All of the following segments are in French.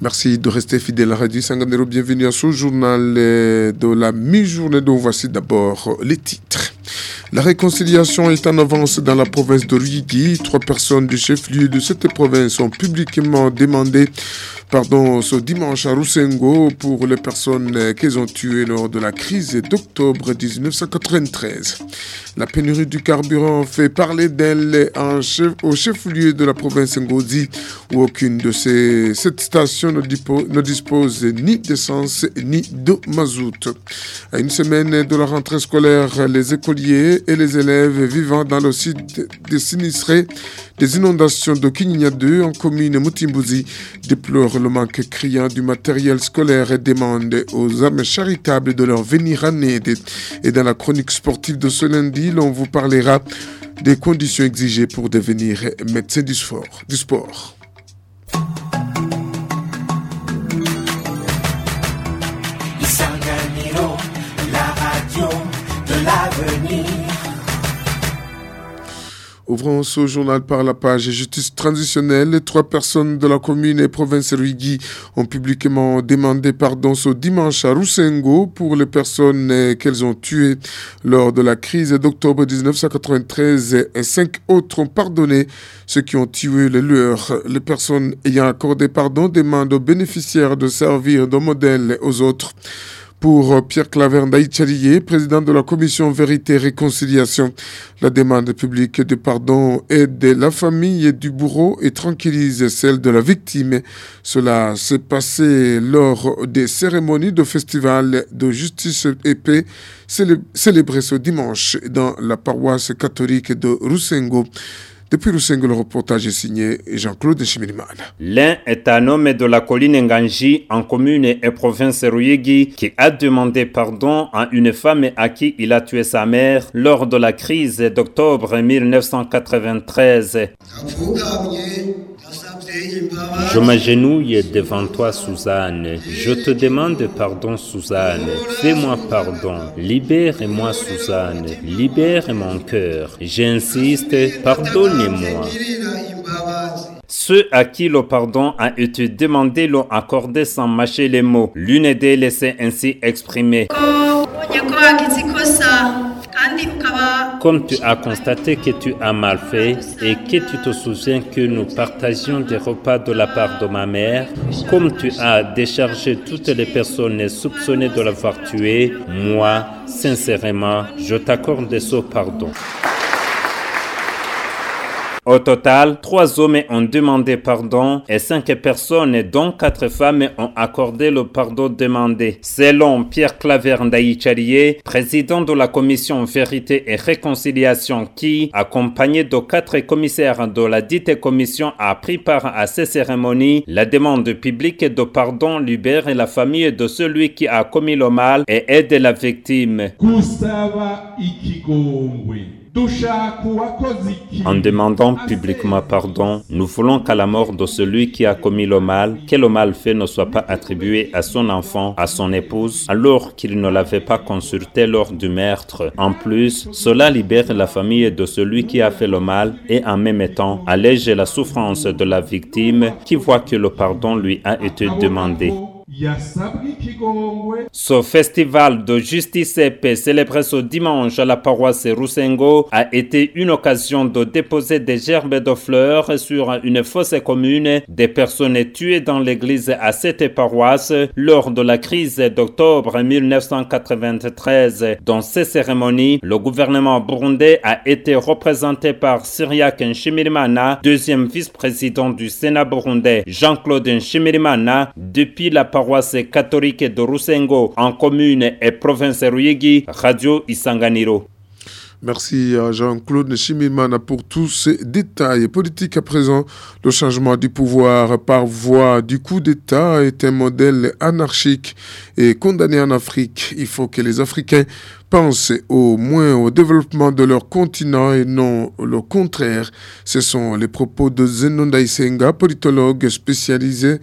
Merci de rester fidèle à Radio Sanganero. Bienvenue à ce journal de la mi-journée dont voici d'abord les titres. La réconciliation est en avance dans la province de Ruigi. Trois personnes du chef-lieu de cette province ont publiquement demandé pardon, ce dimanche à Roussengo pour les personnes qu'ils ont tuées lors de la crise d'octobre 1993. La pénurie du carburant fait parler d'elle au chef-lieu de la province Ngozi où aucune de ces sept stations ne, ne dispose ni d'essence ni de mazout. À une semaine de la rentrée scolaire, les écoliers et les élèves vivant dans le site des sinistrés des inondations de Kinyinya 2 en commune Mutimbuzi déplorent le manque criant du matériel scolaire et demandent aux âmes charitables de leur venir en aide. Et dans la chronique sportive de ce lundi, l'on vous parlera des conditions exigées pour devenir médecin. Du sport. Ouvrons ce journal par la page justice transitionnelle. Trois personnes de la commune et province Ruigi ont publiquement demandé pardon ce dimanche à Roussengo pour les personnes qu'elles ont tuées lors de la crise d'octobre 1993 et cinq autres ont pardonné ceux qui ont tué les leurs. Les personnes ayant accordé pardon demandent aux bénéficiaires de servir de modèle aux autres. Pour Pierre Claver Ndaïtchalié, président de la commission Vérité et Réconciliation, la demande publique de pardon aide la famille du bourreau et tranquillise celle de la victime. Cela s'est passé lors des cérémonies de festival de justice et paix célébrées ce dimanche dans la paroisse catholique de Roussengo. Depuis le le reportage est signé Jean-Claude Chimirimana. L'un est un homme de la colline Nganji en commune et province Ruyegi qui a demandé pardon à une femme à qui il a tué sa mère lors de la crise d'octobre 1993. Je m'agenouille devant toi, Suzanne. Je te demande pardon, Suzanne. Fais-moi pardon. Libère-moi, Suzanne. Libère mon cœur. J'insiste, pardonnez-moi. Ceux à qui le pardon a été demandé l'ont accordé sans mâcher les mots. L'une d'elles s'est ainsi exprimée. Comme tu as constaté que tu as mal fait et que tu te souviens que nous partagions des repas de la part de ma mère, comme tu as déchargé toutes les personnes soupçonnées de l'avoir tué, moi, sincèrement, je t'accorde ce pardon. Au total, trois hommes ont demandé pardon et cinq personnes, dont quatre femmes, ont accordé le pardon demandé. Selon Pierre Claver Ndaïchalier, président de la commission Vérité et Réconciliation qui, accompagné de quatre commissaires de la dite commission, a pris part à ces cérémonies, la demande publique de pardon libère la famille de celui qui a commis le mal et aide la victime. En demandant publiquement pardon, nous voulons qu'à la mort de celui qui a commis le mal, que le mal fait ne soit pas attribué à son enfant, à son épouse, alors qu'il ne l'avait pas consulté lors du meurtre. En plus, cela libère la famille de celui qui a fait le mal et en même temps allège la souffrance de la victime qui voit que le pardon lui a été demandé. Ce festival de justice et paix célébré ce dimanche à la paroisse Roussengo a été une occasion de déposer des gerbes de fleurs sur une fosse commune. Des personnes tuées dans l'église à cette paroisse lors de la crise d'octobre 1993. Dans ces cérémonies, le gouvernement burundais a été représenté par Syriac Nshimirimana, deuxième vice-président du Sénat burundais, Jean-Claude Nshimirimana, depuis la paroisse catholique de Rusengo en commune et province Ruyegi, Radio Isanganiro. Merci Jean-Claude Chimimana pour tous ces détails politiques. À présent, le changement du pouvoir par voie du coup d'État est un modèle anarchique et condamné en Afrique. Il faut que les Africains pensent au moins au développement de leur continent et non le contraire. Ce sont les propos de Zenon Daisenga, politologue spécialisé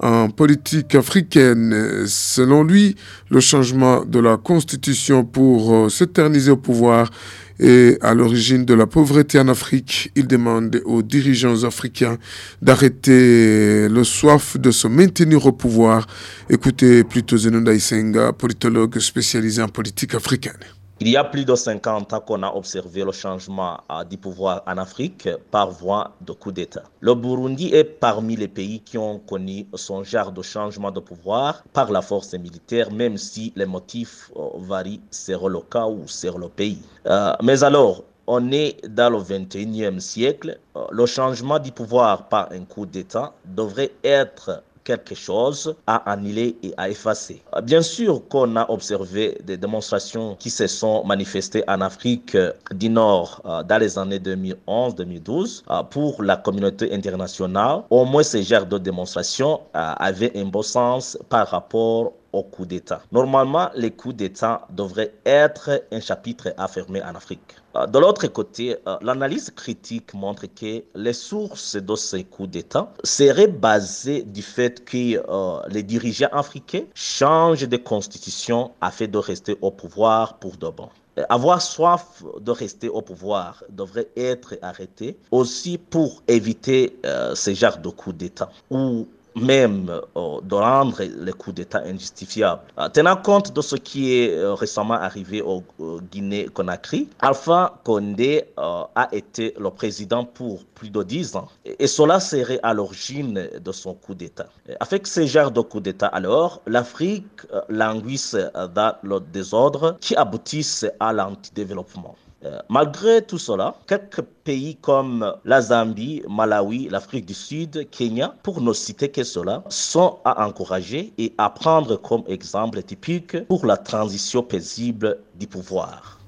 en politique africaine. Selon lui, le changement de la constitution pour s'éterniser au pouvoir est à l'origine de la pauvreté en Afrique. Il demande aux dirigeants africains d'arrêter le soif de se maintenir au pouvoir. Écoutez plutôt Zenunda Isenga, politologue spécialisé en politique africaine. Il y a plus de 50 ans qu'on a observé le changement euh, du pouvoir en Afrique par voie de coup d'État. Le Burundi est parmi les pays qui ont connu son genre de changement de pouvoir par la force militaire, même si les motifs euh, varient sur le cas ou sur le pays. Euh, mais alors, on est dans le 21e siècle. Le changement du pouvoir par un coup d'État devrait être quelque chose à annuler et à effacer. Bien sûr qu'on a observé des démonstrations qui se sont manifestées en Afrique du Nord euh, dans les années 2011-2012 euh, pour la communauté internationale. Au moins, ce genre de démonstration euh, avait un bon sens par rapport coup d'État. Normalement, les coups d'État devraient être un chapitre à fermer en Afrique. Euh, de l'autre côté, euh, l'analyse critique montre que les sources de ces coups d'État seraient basées du fait que euh, les dirigeants africains changent de constitution afin de rester au pouvoir pour de bon avoir soif de rester au pouvoir devrait être arrêté aussi pour éviter ce genre de coups d'État ou même euh, de rendre les coups d'État injustifiables. Euh, tenant compte de ce qui est euh, récemment arrivé au Guinée-Conakry, Alpha Condé a été le président pour plus de dix ans. Et, cela serait à l'origine de son coup d'État. Avec ce genre de coup d'État, alors, l'Afrique languisse dans le désordre qui aboutissent à l'antidéveloppement. Euh, malgré tout cela, quelques pays comme la Zambie, Malawi, l'Afrique du Sud, Kenya, pour ne citer que cela, sont à encourager et à prendre comme exemple typique pour la transition paisible du pouvoir.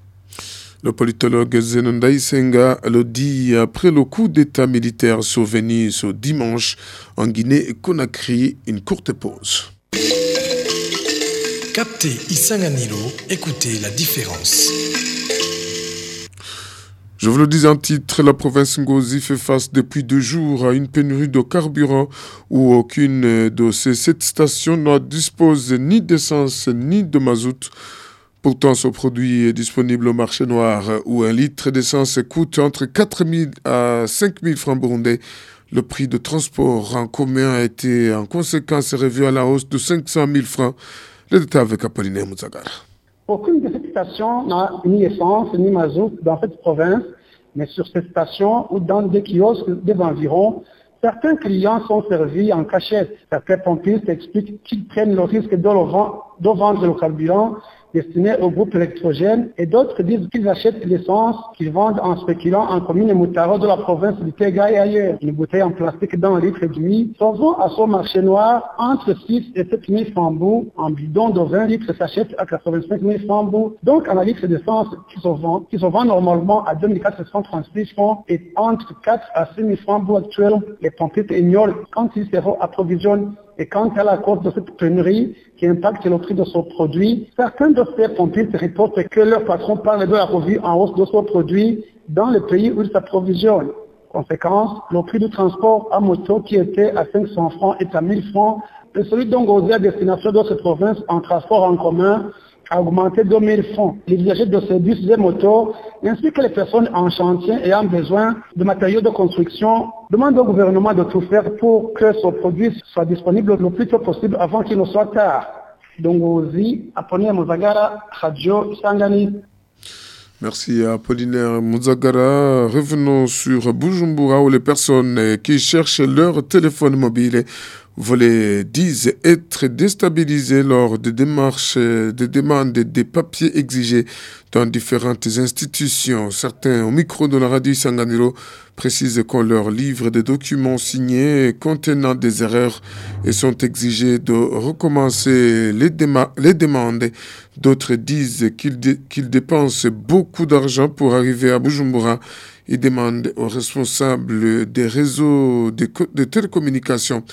Le politologue Zenonda Isenga le dit après le coup d'état militaire survenu ce dimanche en Guinée-Conakry, une courte pause. Captez Isanganilo, écoutez la différence. Je vous le dis en titre, la province Ngozi fait face depuis deux jours à une pénurie de carburant où aucune de ces sept stations ne dispose ni d'essence ni de mazout. Pourtant, ce produit est disponible au marché noir où un litre d'essence coûte entre 4 000 à 5 000 francs burundais. Le prix de transport en commun a été en conséquence revu à la hausse de 500 000 francs. Le détail avec Apollinaire Mouzagara. Aucune de ces stations n'a ni essence ni mazout dans cette province, mais sur ces stations ou dans des kiosques des environs, certains clients sont servis en cachette. Certains pompistes expliquent qu'ils prennent le risque de, de vendre le carburant destinés au groupe électrogène et d'autres disent qu'ils achètent l'essence qu'ils vendent en spéculant en commune Moutaro de la province du Tega et ailleurs. Une bouteille en plastique d'un litre et demi s'en vend à son marché noir entre 6 et 7 000 francs Un bidon de 20 litres s'achète à 85 000 francs Donc, un litre d'essence qui se vend, qui se vend normalement à 2436 francs et entre 4 à 6 000 francs actuels, les pompistes ignorent quand ils se approvisionnent et quant à la cause de cette pénurie qui impacte le prix de ce produit, certains de ces pompistes reportent que leur patron parle de la revue en hausse de ce produit dans le pays où ils s'approvisionnent. Conséquence, le prix du transport à moto qui était à 500 francs est à 1000 francs et celui d'Ongozé à destination d'autres provinces en transport en commun a augmenté de 2000 francs. Les usagers de ces bus et motos, ainsi que les personnes en chantier ayant besoin de matériaux de construction, demandent au gouvernement de tout faire pour que ce produit soit disponible le plus tôt possible avant qu'il ne soit tard. Donc, aussi, Apollinaire Muzagara, Radio Sangani. Merci à Apollinaire Muzagara. Revenons sur Bujumbura où les personnes qui cherchent leur téléphone mobile volets disent être déstabilisés lors des démarches, des demandes des papiers exigés dans différentes institutions. Certains, au micro de la radio Sanganiro, précisent qu'on leur livre des documents signés contenant des erreurs et sont exigés de recommencer les, les demandes. D'autres disent qu'ils dépensent beaucoup d'argent pour arriver à Bujumbura il demande aux responsables des réseaux de, télécommunications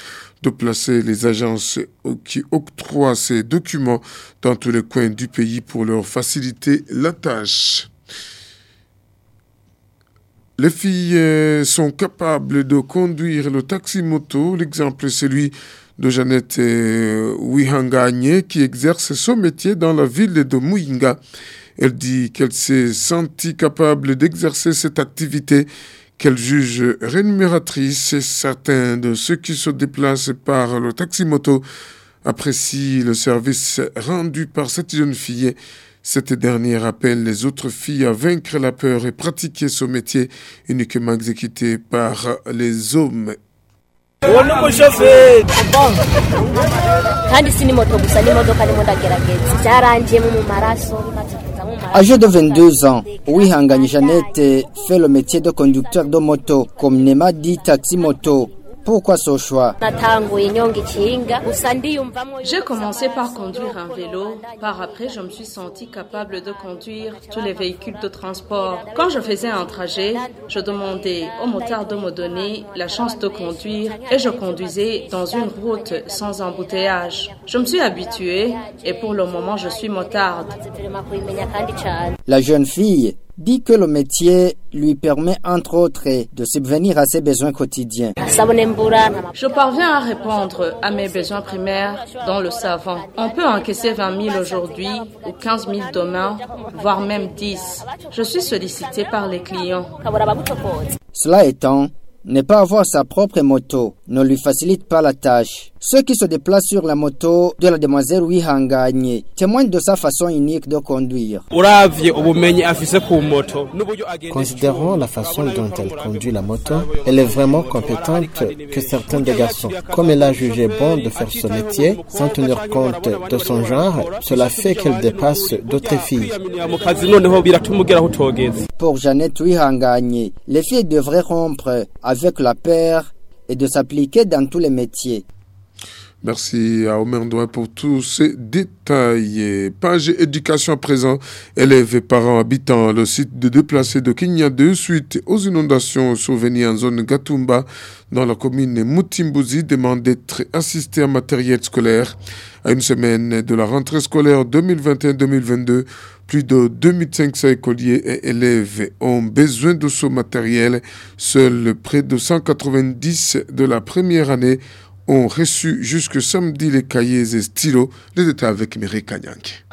de placer les agences qui octroient ces documents dans tous les coins du pays pour leur faciliter la tâche. Les filles sont capables de conduire le taxi-moto. L'exemple est celui de Jeannette Wihanganye qui exerce son métier dans la ville de Muyinga. Elle dit qu'elle s'est sentie capable d'exercer cette activité qu'elle juge rémunératrice et certains de ceux qui se déplacent par le taxi-moto apprécient le service rendu par cette jeune fille. Cette dernière appelle les autres filles à vaincre la peur et pratiquer ce métier uniquement exécuté par les hommes. Âgé de 22 ans, Wihangani Jeannette fait le métier de conducteur de moto, comme Nema dit taxi moto. Pourquoi ce choix J'ai commencé par conduire un vélo. Par après, je me suis sentie capable de conduire tous les véhicules de transport. Quand je faisais un trajet, je demandais au motard de me donner la chance de conduire et je conduisais dans une route sans embouteillage. Je me suis habituée et pour le moment, je suis motarde. La jeune fille dit que le métier lui permet entre autres de subvenir à ses besoins quotidiens. Je parviens à répondre à mes besoins primaires dans le savon. On peut encaisser 20 000 aujourd'hui ou 15 000 demain, voire même 10. Je suis sollicité par les clients. Cela étant, ne pas avoir sa propre moto ne lui facilite pas la tâche. Ceux qui se déplacent sur la moto de la demoiselle Wihanganye témoignent de sa façon unique de conduire. Considérant la façon dont elle conduit la moto, elle est vraiment compétente que certains des garçons. Comme elle a jugé bon de faire ce métier, sans tenir compte de son genre, cela fait qu'elle dépasse d'autres filles. Pour Jeannette Wihanganye, les filles devraient rompre avec la peur et de s'appliquer dans tous les métiers. Merci à Omer Ndouin pour tous ces détails. Page éducation à présent. Élèves et parents habitant le site de déplacés de Kenya 2 suite aux inondations survenues en zone Gatumba dans la commune Mutimbuzi demandent d'être assistés en matériel scolaire. À une semaine de la rentrée scolaire 2021-2022, plus de 2500 écoliers et élèves ont besoin de ce matériel. Seuls près de 190 de la première année ont reçu jusque samedi les cahiers et stylos. Les détails avec Mireille Kanyanke.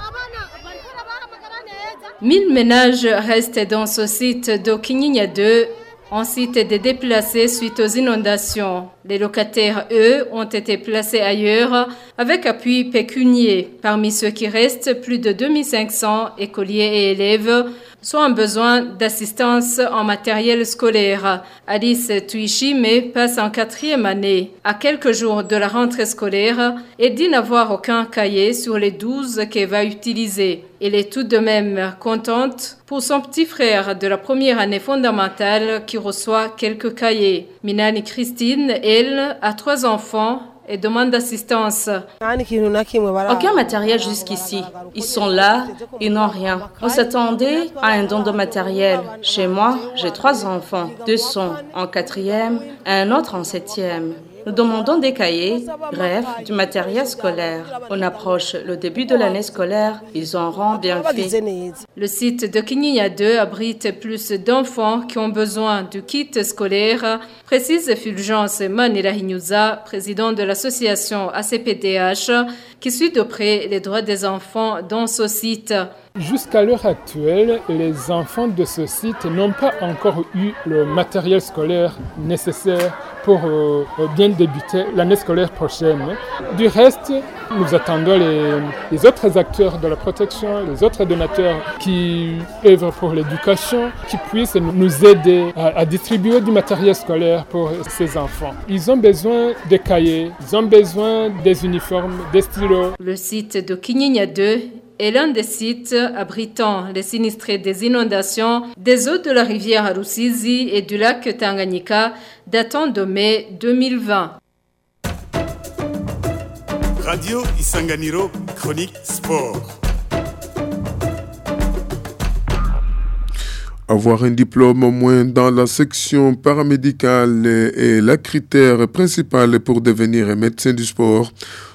1000 ménages restent dans ce site de Kinyinya 2 en site de déplacés suite aux inondations. Les locataires, eux, ont été placés ailleurs avec appui pécunier. Parmi ceux qui restent, plus de 2500 écoliers et élèves sont en besoin d'assistance en matériel scolaire. Alice Tuishime passe en quatrième année. À quelques jours de la rentrée scolaire et dit n'avoir aucun cahier sur les 12 qu'elle va utiliser. Elle est tout de même contente pour son petit frère de la première année fondamentale qui reçoit quelques cahiers. Christine, elle, a trois enfants et demande d'assistance. Aucun matériel jusqu'ici. Ils sont là, ils n'ont rien. On s'attendait à un don de matériel. Chez moi, j'ai trois enfants. Deux sont en quatrième un autre en septième. Nous demandons des cahiers, bref, du matériel scolaire. On approche le début de l'année scolaire, ils auront bien fait. Le site de Kinyinya 2 abrite plus d'enfants qui ont besoin du kit scolaire, précise Fulgence Manirahinyuza, président de l'association ACPDH, qui suit de près les droits des enfants dans ce site. Jusqu'à l'heure actuelle, les enfants de ce site n'ont pas encore eu le matériel scolaire nécessaire pour euh, bien débuter l'année scolaire prochaine. Du reste, nous attendons les, autres acteurs de la protection, les autres donateurs qui œuvrent pour l'éducation, qui puissent nous aider à, distribuer du matériel scolaire pour ces enfants. Ils ont besoin de cahiers, ils ont besoin des uniformes, des stylos. Le site de Kinyinya 2 est l'un des sites abritant les sinistrés des inondations des eaux de la rivière Rusizi et du lac Tanganyika datant de mai 2020. Radio Isanganiro, chronique sport. Avoir un diplôme au moins dans la section paramédicale est le critère principal pour devenir un médecin du sport.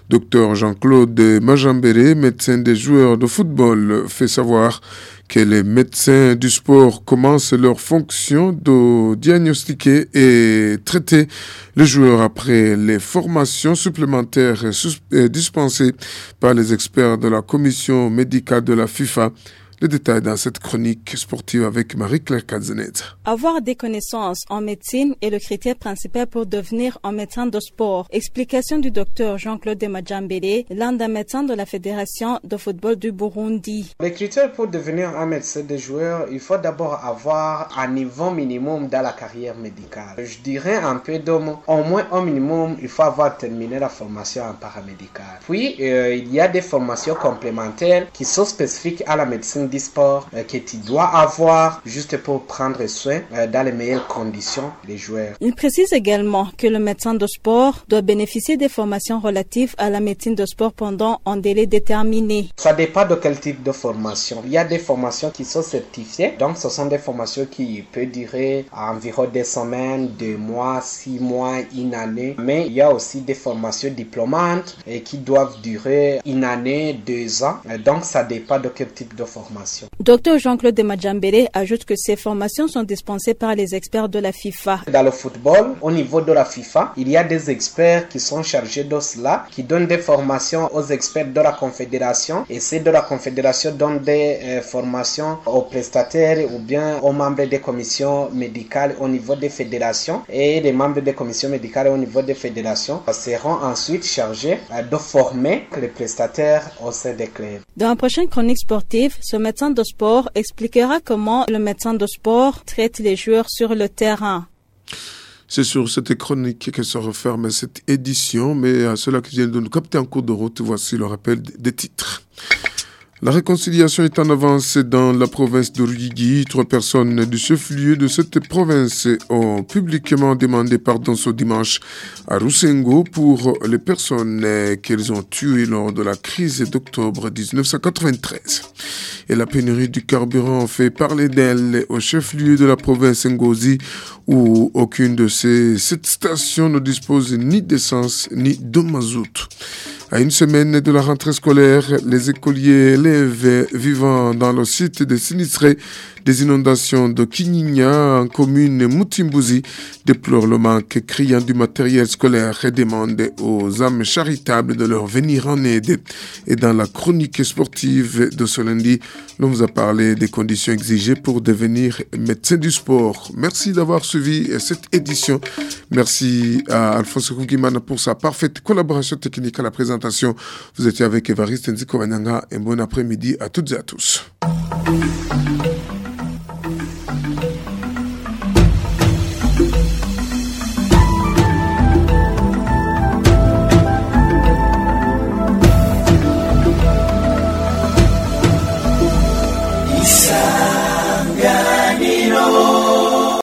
Docteur Jean-Claude Majambéré, médecin des joueurs de football, fait savoir que les médecins du sport commencent leur fonction de diagnostiquer et traiter les joueurs après les formations supplémentaires euh, dispensées par les experts de la commission médicale de la FIFA les détails dans cette chronique sportive avec Marie-Claire Kazenet. Avoir des connaissances en médecine est le critère principal pour devenir un médecin de sport. Explication du docteur Jean-Claude Majambele, l'un des médecins de la Fédération de football du Burundi. Les critères pour devenir un médecin de joueur, il faut d'abord avoir un niveau minimum dans la carrière médicale. Je dirais un peu d'homme, au moins au minimum, il faut avoir terminé la formation en paramédical. Puis, euh, il y a des formations complémentaires qui sont spécifiques à la médecine du sport euh, que tu dois avoir juste pour prendre soin euh, dans les meilleures conditions des joueurs. Il précise également que le médecin de sport doit bénéficier des formations relatives à la médecine de sport pendant un délai déterminé. Ça dépend de quel type de formation. Il y a des formations qui sont certifiées, donc ce sont des formations qui peuvent durer environ des semaines, deux mois, six mois, une année. Mais il y a aussi des formations diplômantes et qui doivent durer une année, deux ans. Donc ça dépend de quel type de formation. Docteur Jean-Claude Majambere ajoute que ces formations sont dispensées par les experts de la FIFA. Dans le football, au niveau de la FIFA, il y a des experts qui sont chargés de cela, qui donnent des formations aux experts de la confédération et ceux de la confédération donnent des euh, formations aux prestataires ou bien aux membres des commissions médicales au niveau des fédérations et les membres des commissions médicales au niveau des fédérations seront ensuite chargés euh, de former les prestataires au sein des clubs. Dans la prochaine chronique sportive, ce médecin de sport expliquera comment le médecin de sport traite les joueurs sur le terrain. C'est sur cette chronique que se referme cette édition, mais à ceux-là qui viennent de nous capter en cours de route, voici le rappel des titres. La réconciliation est en avance dans la province de Ruyigi. Trois personnes du chef-lieu de cette province ont publiquement demandé pardon ce dimanche à Rusengo pour les personnes qu'elles ont tuées lors de la crise d'octobre 1993. Et la pénurie du carburant fait parler d'elle au chef-lieu de la province Ngozi où aucune de ces sept stations ne dispose ni d'essence ni de mazout. À une semaine de la rentrée scolaire, les écoliers vivant dans le site de sinistrés des inondations de Kinyinya en commune Mutimbouzi déplorent le manque criant du matériel scolaire et demandent aux âmes charitables de leur venir en aide. Et dans la chronique sportive de ce lundi, l'on vous a parlé des conditions exigées pour devenir médecin du sport. Merci d'avoir suivi cette édition. Merci à Alphonse Kougimana pour sa parfaite collaboration technique à la présentation. Vous étiez avec Evariste Nziko et bon après-midi à toutes et à tous.